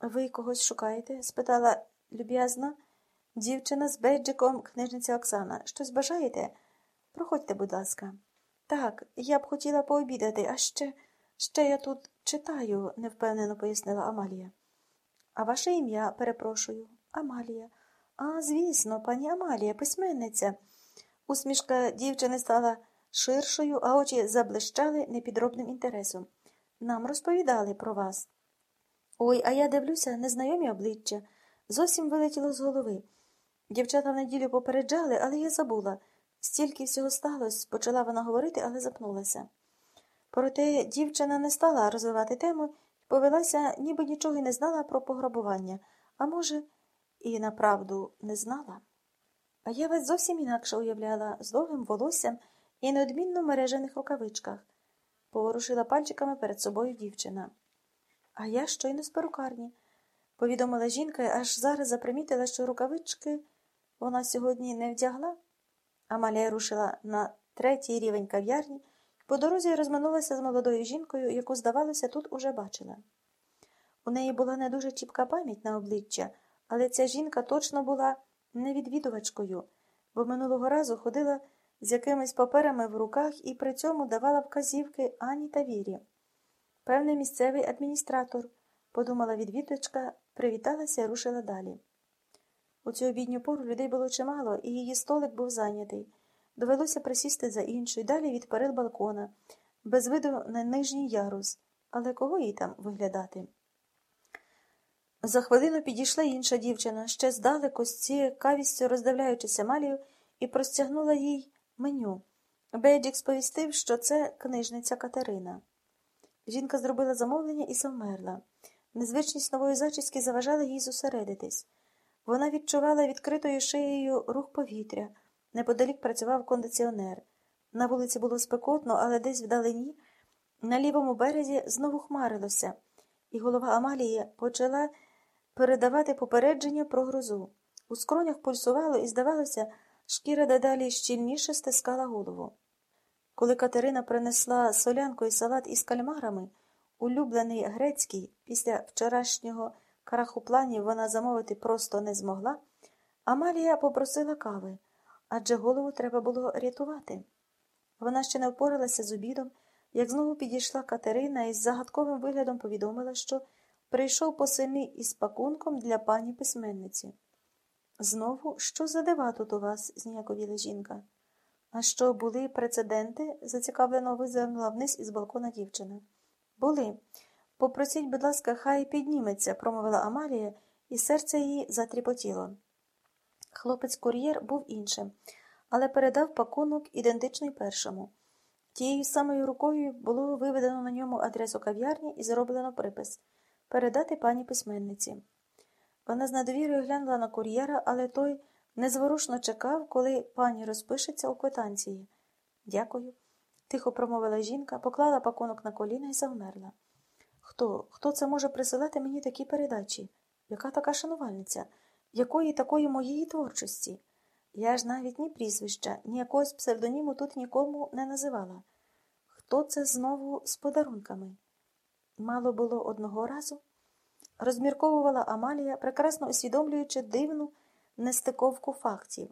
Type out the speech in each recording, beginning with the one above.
Ви когось шукаєте? спитала люб'язно дівчина з бейджиком книжниця Оксана. Щось бажаєте? Проходьте, будь ласка. Так, я б хотіла пообідати, а ще, ще я тут читаю, невпевнено пояснила Амалія. А ваше ім'я, перепрошую, Амалія. А, звісно, пані Амалія, письменниця. Усмішка дівчини стала ширшою, а очі заблищали непідробним інтересом. Нам розповідали про вас. Ой, а я дивлюся, незнайомі обличчя. Зовсім вилетіло з голови. Дівчата в неділю попереджали, але я забула. Стільки всього сталося, почала вона говорити, але запнулася. Проте дівчина не стала розвивати тему повелася, ніби нічого й не знала про пограбування, а може, і направду не знала. А я вас зовсім інакше уявляла, з довгим волоссям і неодмінно мережених рукавичках, поворушила пальчиками перед собою дівчина. А я щойно з перукарні, повідомила жінка, аж зараз запримітила, що рукавички вона сьогодні не вдягла. Амалія рушила на третій рівень кав'ярні по дорозі розминулася з молодою жінкою, яку, здавалося, тут уже бачила. У неї була не дуже чіпка пам'ять на обличчя, але ця жінка точно була не відвідувачкою, бо минулого разу ходила з якимись паперами в руках і при цьому давала вказівки Ані та Вірі. Певний місцевий адміністратор, подумала відвідувачка, привіталася і рушила далі. У цю обідню пору людей було чимало, і її столик був зайнятий. Довелося присісти за іншу і далі від перед балкона, без виду на нижній ярус, але кого їй там виглядати? За хвилину підійшла інша дівчина, ще здалеку, з цією кавістю роздивляючися Малію, і простягнула їй меню. Бейджик сповістив, що це книжниця Катерина. Жінка зробила замовлення і завмерла. Незвичність нової зачіски заважала їй зосередитись. Вона відчувала відкритою шиєю рух повітря. Неподалік працював кондиціонер. На вулиці було спекотно, але десь вдалині, на лівому березі, знову хмарилося, і голова Амалії почала передавати попередження про грозу. У скронях пульсувало і, здавалося, шкіра дедалі щільніше стискала голову. Коли Катерина принесла солянку і салат із кальмарами, улюблений грецький, після вчорашнього краху планів вона замовити просто не змогла, Амалія попросила кави, адже голову треба було рятувати. Вона ще не впоралася з обідом, як знову підійшла Катерина і з загадковим виглядом повідомила, що прийшов посильний із пакунком для пані письменниці. Знову, що за дива тут у вас? зніяковіла жінка. А що, були прецеденти? зацікавлено визирнула вниз із балкона дівчина. Були. Попросіть, будь ласка, хай підніметься, промовила Амалія, і серце її затріпотіло. Хлопець кур'єр був іншим, але передав пакунок ідентичний першому. Тією самою рукою було виведено на ньому адресу кав'ярні і зроблено припис передати пані письменниці. Вона з недовірою глянула на кур'єра, але той незворушно чекав, коли пані розпишеться у квитанції. Дякую, тихо промовила жінка, поклала пакунок на коліна і завмерла. Хто? Хто це може присилати мені такі передачі? Яка така шанувальниця? Якої такої моєї творчості? Я ж навіть ні прізвища, ні якогось псевдоніму тут нікому не називала. Хто це знову з подарунками? Мало було одного разу, розмірковувала Амалія, прекрасно усвідомлюючи дивну нестиковку фактів.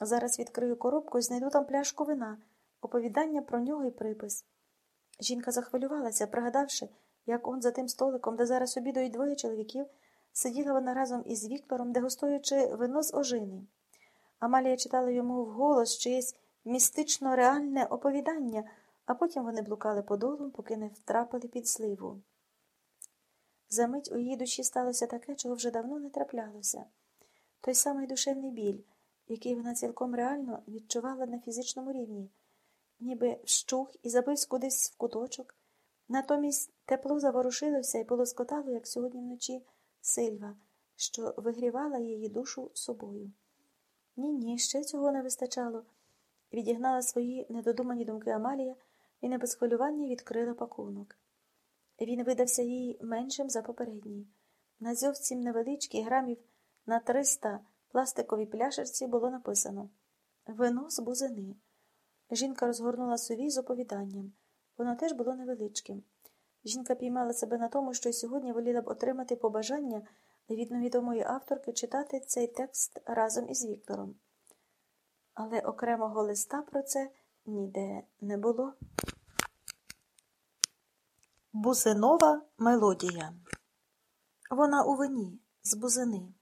Зараз відкрию коробку і знайду там пляшку вина, оповідання про нього і припис. Жінка захвилювалася, пригадавши, як он за тим столиком, де зараз обідують двоє чоловіків, сиділа вона разом із Віктором, дегустуючи вино з ожини. Амалія читала йому вголос чиєсь містично реальне оповідання, а потім вони блукали подолом, поки не втрапили під сливу. Замить у її душі сталося таке, чого вже давно не траплялося той самий душевний біль, який вона цілком реально відчувала на фізичному рівні, ніби вщух і забився кудись в куточок. Натомість тепло заворушилося і полоскотало, як сьогодні вночі, сильва, що вигрівала її душу собою. Ні, ні, ще цього не вистачало. Відігнала свої недодумані думки Амалія і не без хвилювання відкрила пакунок. Він видався їй меншим за попередній. На зовсім невеличкий грамів на 300 пластиковій пляшерці було написано Вино з бузини. Жінка розгорнула сувій з оповіданням. Воно теж було невеличким. Жінка піймала себе на тому, що й сьогодні воліла б отримати побажання від невідомої авторки читати цей текст разом із Віктором. Але окремого листа про це ніде не було. Бузинова мелодія. Вона у вині, з бузини.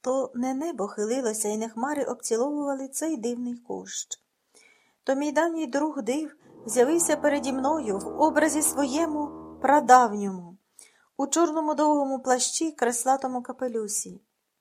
То не небо хилилося, і не хмари обціловували цей дивний кущ. То мій давній друг див з'явився переді мною в образі своєму прадавньому, у чорному довгому плащі креслатому капелюсі.